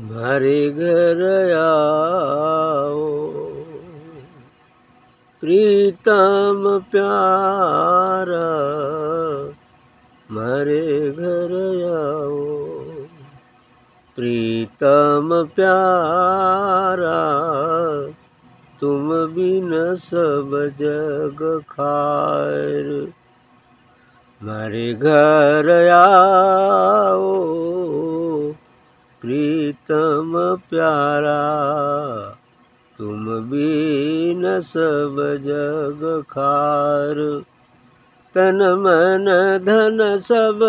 भरे घर आओ प्रीतम प्यार मरे घर आओ। प्रीतम प्यारा तुम भी न सब जग खार मरे घर आओ। प्रीतम प्यारा, तुम बिन सब जग खार। तन मन धन सब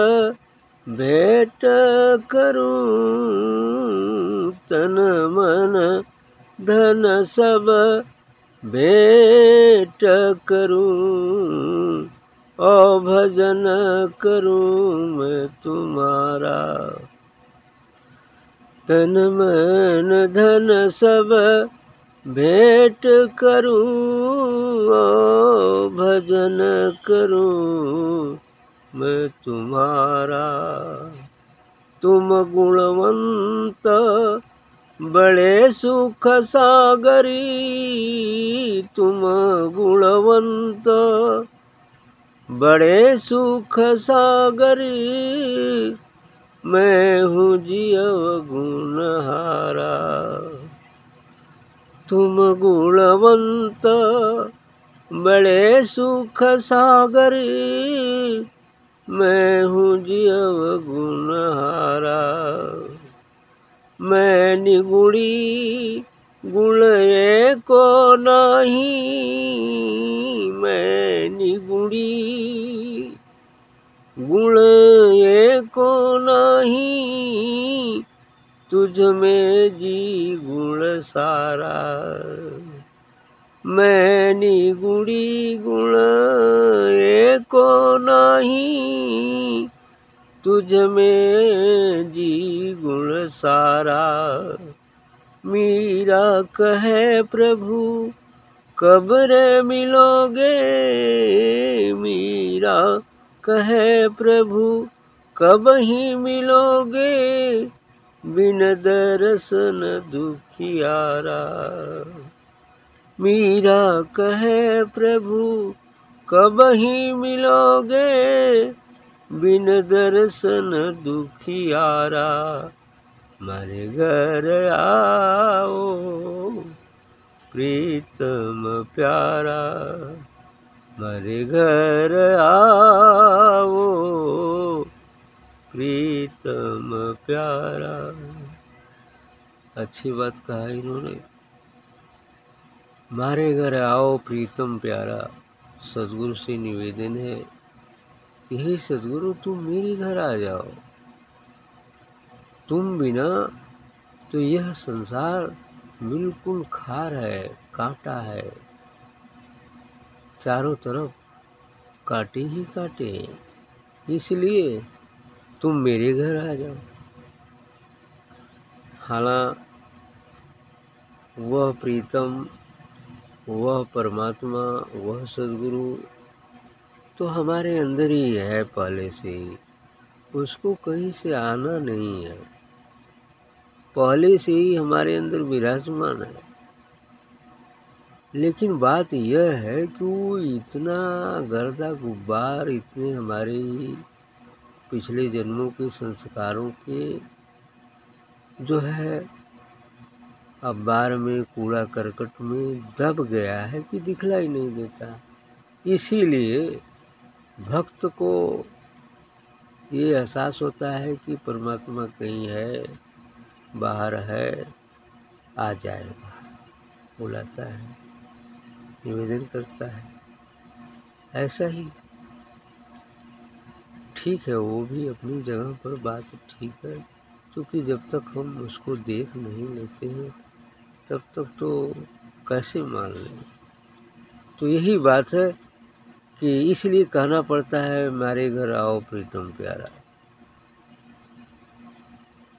भेट करूँ, तन मन धन सब भेट करूँ। ओ भजन करूँ मैं तुम्हारा। तन मन धन सब भेंट करूँ भजन करूँ। मैं तुम्हारा, तुम गुणवंत बड़े सुख सागरी, तुम गुणवंत बड़े सुख सागरी मैं हूँ जीव गुणहारा तुम गुणवंत, बड़े सुख सागर। मैं हूँ जीव गुणहारा मैं निगुड़ी गुण को नहीं। मैं निगुड़ी गुण ये को नहीं, तुझ में जी गुण सारा। मैं निगुड़ी गुण को नहीं, तुझ में जी गुण सारा। मीरा कहे प्रभु कब रे मिलोगे? मीरा कहे प्रभु, कब ही मिलोगे बिन दर्शन दुखियारा? मीरा कहे प्रभु, कब ही मिलोगे बिन दर्शन दुखियारा? मारे घर आओ, प्रीतम प्यारा। मारे घर आओ। प्रीतम प्यारा। अच्छी बात कहा इन्होंने। मारे घर आओ, प्रीतम प्यारा। सदगुरु से निवेदन है, यही सदगुरु, तुम मेरे घर आ जाओ। तुम बिना तो यह संसार बिल्कुल खार है, कांटा है। चारों तरफ़ काटे ही काटे इसलिए तुम मेरे घर आ जाओ। हालाँकि वह प्रीतम, वह परमात्मा, वह सदगुरु तो हमारे अंदर ही है पहले से। ही उसको कहीं से आना नहीं है। पहले से ही हमारे अंदर विराजमान है। लेकिन बात यह है कि वो इतना गर्दा गुब्बार इतने हमारे पिछले जन्मों के संस्कारों के जो है, अखबार में, कूड़ा करकट में दब गया है कि दिखलाई नहीं देता। इसीलिए भक्त को ये एहसास होता है कि परमात्मा कहीं है, बाहर है, आ जाएगा, बुलाता है। निवेदन करता है। ऐसा ही ठीक है, वो भी अपनी जगह पर बात ठीक है, क्योंकि जब तक हम उसको देख नहीं लेते हैं, तब तक तो कैसे मान लें? तो यही बात है कि इसलिए कहना पड़ता है, मारे घर आओ प्रीतम प्यारा।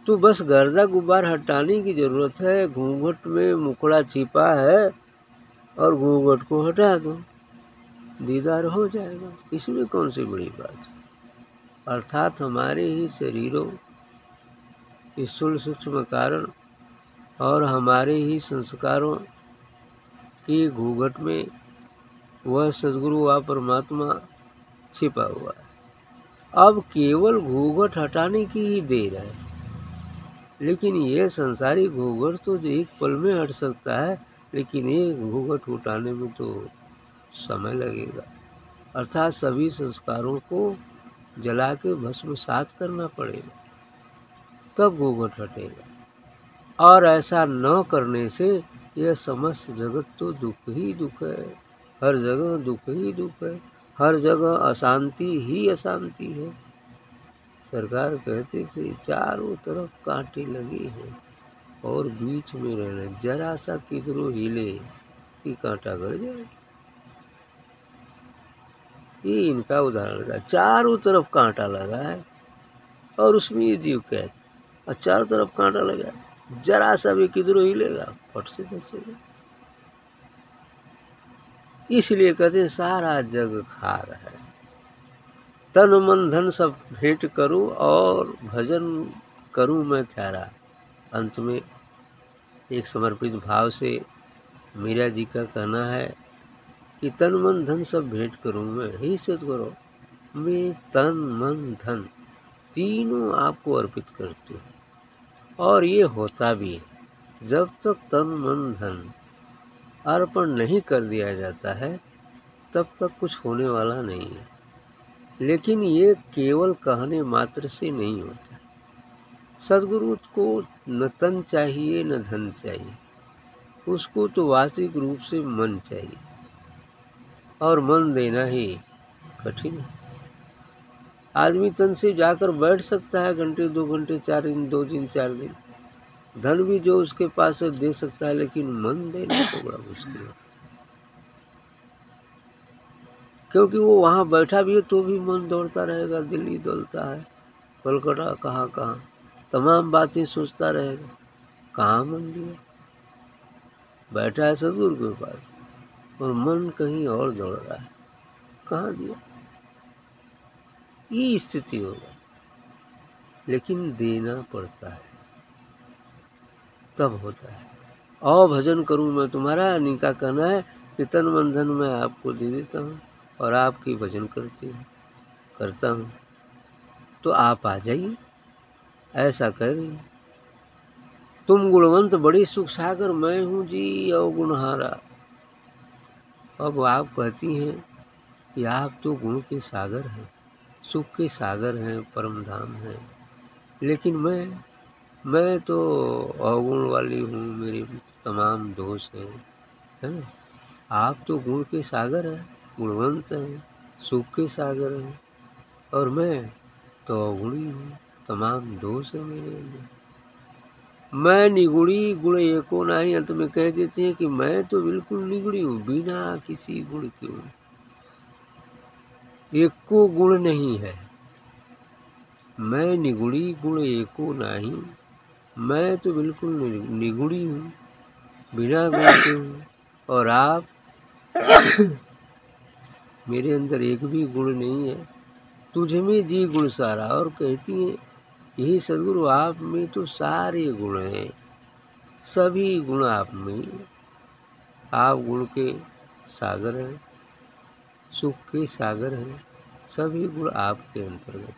तो बस गर्दा गुब्बार हटाने की ज़रूरत है, घूंघट में मुकड़ा छिपा है और घूंघट को हटा दो। दीदार हो जाएगा। इसमें कौन सी बड़ी बात है? अर्थात हमारे ही शरीरों स्थूल सूक्ष्म कारण और हमारे ही संस्कारों की घूंघट में वह सदगुरु व परमात्मा छिपा हुआ है। अब केवल घूंघट हटाने की ही देर है। लेकिन यह संसारी घूंघट तो एक पल में हट सकता है। लेकिन ये घूंघट उठाने में तो समय लगेगा। अर्थात सभी संस्कारों को जला के भस्म सात करना पड़ेगा। तब घूंघट हटेगा। और ऐसा न करने से यह समस्त जगत तो दुख ही दुख है। हर जगह दुख ही दुख है। हर जगह अशांति ही अशांति है। सरकार कहती थी, चारों तरफ़ कांटे लगे हैं। और बीच में रहना जरा सा किधरों हिले कि कांटा गड़ जाए। ये इनका उदाहरण था। चारों तरफ़ कांटा लगा है और उसमें ये जीव कैद। और चारों तरफ़ कांटा लगा जरा सा भी किधरों हिलेगा। फट से धसेगा। इसलिए कहते हैं, सारा जग खार है। तन मन धन सब भेंट करूँ और भजन करूँ मैं थारा अंत में एक समर्पित भाव से मीरा जी का कहना है कि तन मन धन सब भेंट करूँ मैं। ही करो मैं तन मन धन तीनों आपको अर्पित करती हूँ। और ये होता भी है, जब तक तन मन धन अर्पण नहीं कर दिया जाता है, तब तक कुछ होने वाला नहीं है। लेकिन ये केवल कहने मात्र से नहीं होता। सदगुरु को न तन चाहिए, न धन चाहिए। उसको तो वास्तविक रूप से मन चाहिए। और मन देना ही कठिन है। आदमी तन से जाकर बैठ सकता है घंटे, दो घंटे, चार दिन, दो दिन, चार दिन। धन भी जो उसके पास है दे सकता है, लेकिन मन देना तो बड़ा मुश्किल है। क्योंकि वो वहाँ बैठा भी है तो भी मन दौड़ता रहेगा, दिल्ली दौड़ता है, कलकत्ता कहाँ कहाँ तमाम बातें सोचता रहेगा। कहाँ मन दिया? बैठा है सदगुरु के पास और मन कहीं और दौड़ रहा है। कहाँ दिया? ये स्थिति होगा। लेकिन देना पड़ता है। तब होता है। और भजन करूँ मैं तुम्हारा। निका कहना है कि तन मन धन मैं आपको दे देता हूँ और आपकी भजन करती हूँ। करता हूँ। तो आप आ जाइए। ऐसा कह रही तुम गुणवंत बड़ी सुख सागर मैं हूँ जी अवगुणहारा अब आप कहती हैं कि आप तो गुण के सागर हैं, सुख के सागर हैं, परम धाम हैं। लेकिन मैं मैं तो अवगुण वाली हूँ, मेरी तमाम दोष हैं, है ना? आप तो गुण के सागर हैं, गुणवंत हैं, सुख के सागर हैं, और मैं तो अवगुणी हूँ। तमाम दोष है मेरे अंदर। मैं निगुड़ी गुण एको नहीं अंत में कह देते हैं कि मैं तो बिल्कुल निगुड़ी हूँ, बिना किसी गुण के हूँ। एको गुण नहीं है। मैं निगुड़ी गुण एको नहीं, मैं तो बिल्कुल निगुड़ी हूँ, बिना गुण के हूँ, और आप मेरे अंदर एक भी गुण नहीं है। तुझ में जी गुण सारा और कहती हैं यही सदगुरु आप में तो सारे गुण हैं। सभी गुण आप में। आप गुण के सागर हैं, सुख के सागर हैं, सभी गुण आपके अंतर्गत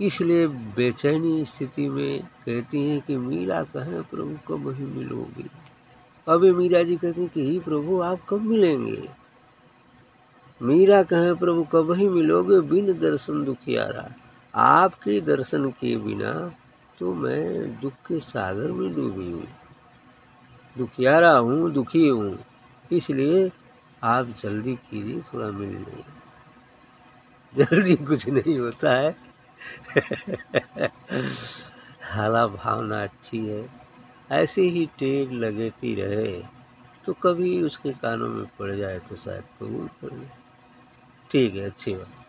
इसलिए बेचैनी स्थिति में कहती हैं कि मीरा कहें प्रभु कब ही मिलोगे? अभी मीरा जी कहती हैं कि ही प्रभु आप कब मिलेंगे? मीरा कहें प्रभु कब ही मिलोगे? बिन दर्शन दुखियारा। आपके दर्शन के बिना तो मैं दुख के सागर में डूबी हूँ। दुखियारा हूँ, दुखी हूँ, इसलिए आप जल्दी कीजिए, थोड़ा मिल लें। जल्दी कुछ नहीं होता है। हाला भावना अच्छी है। ऐसे ही टेर लगती रहे तो कभी उसके कानों में पड़ जाए तो शायद कबूल कर ले। ठीक है, अच्छी बात।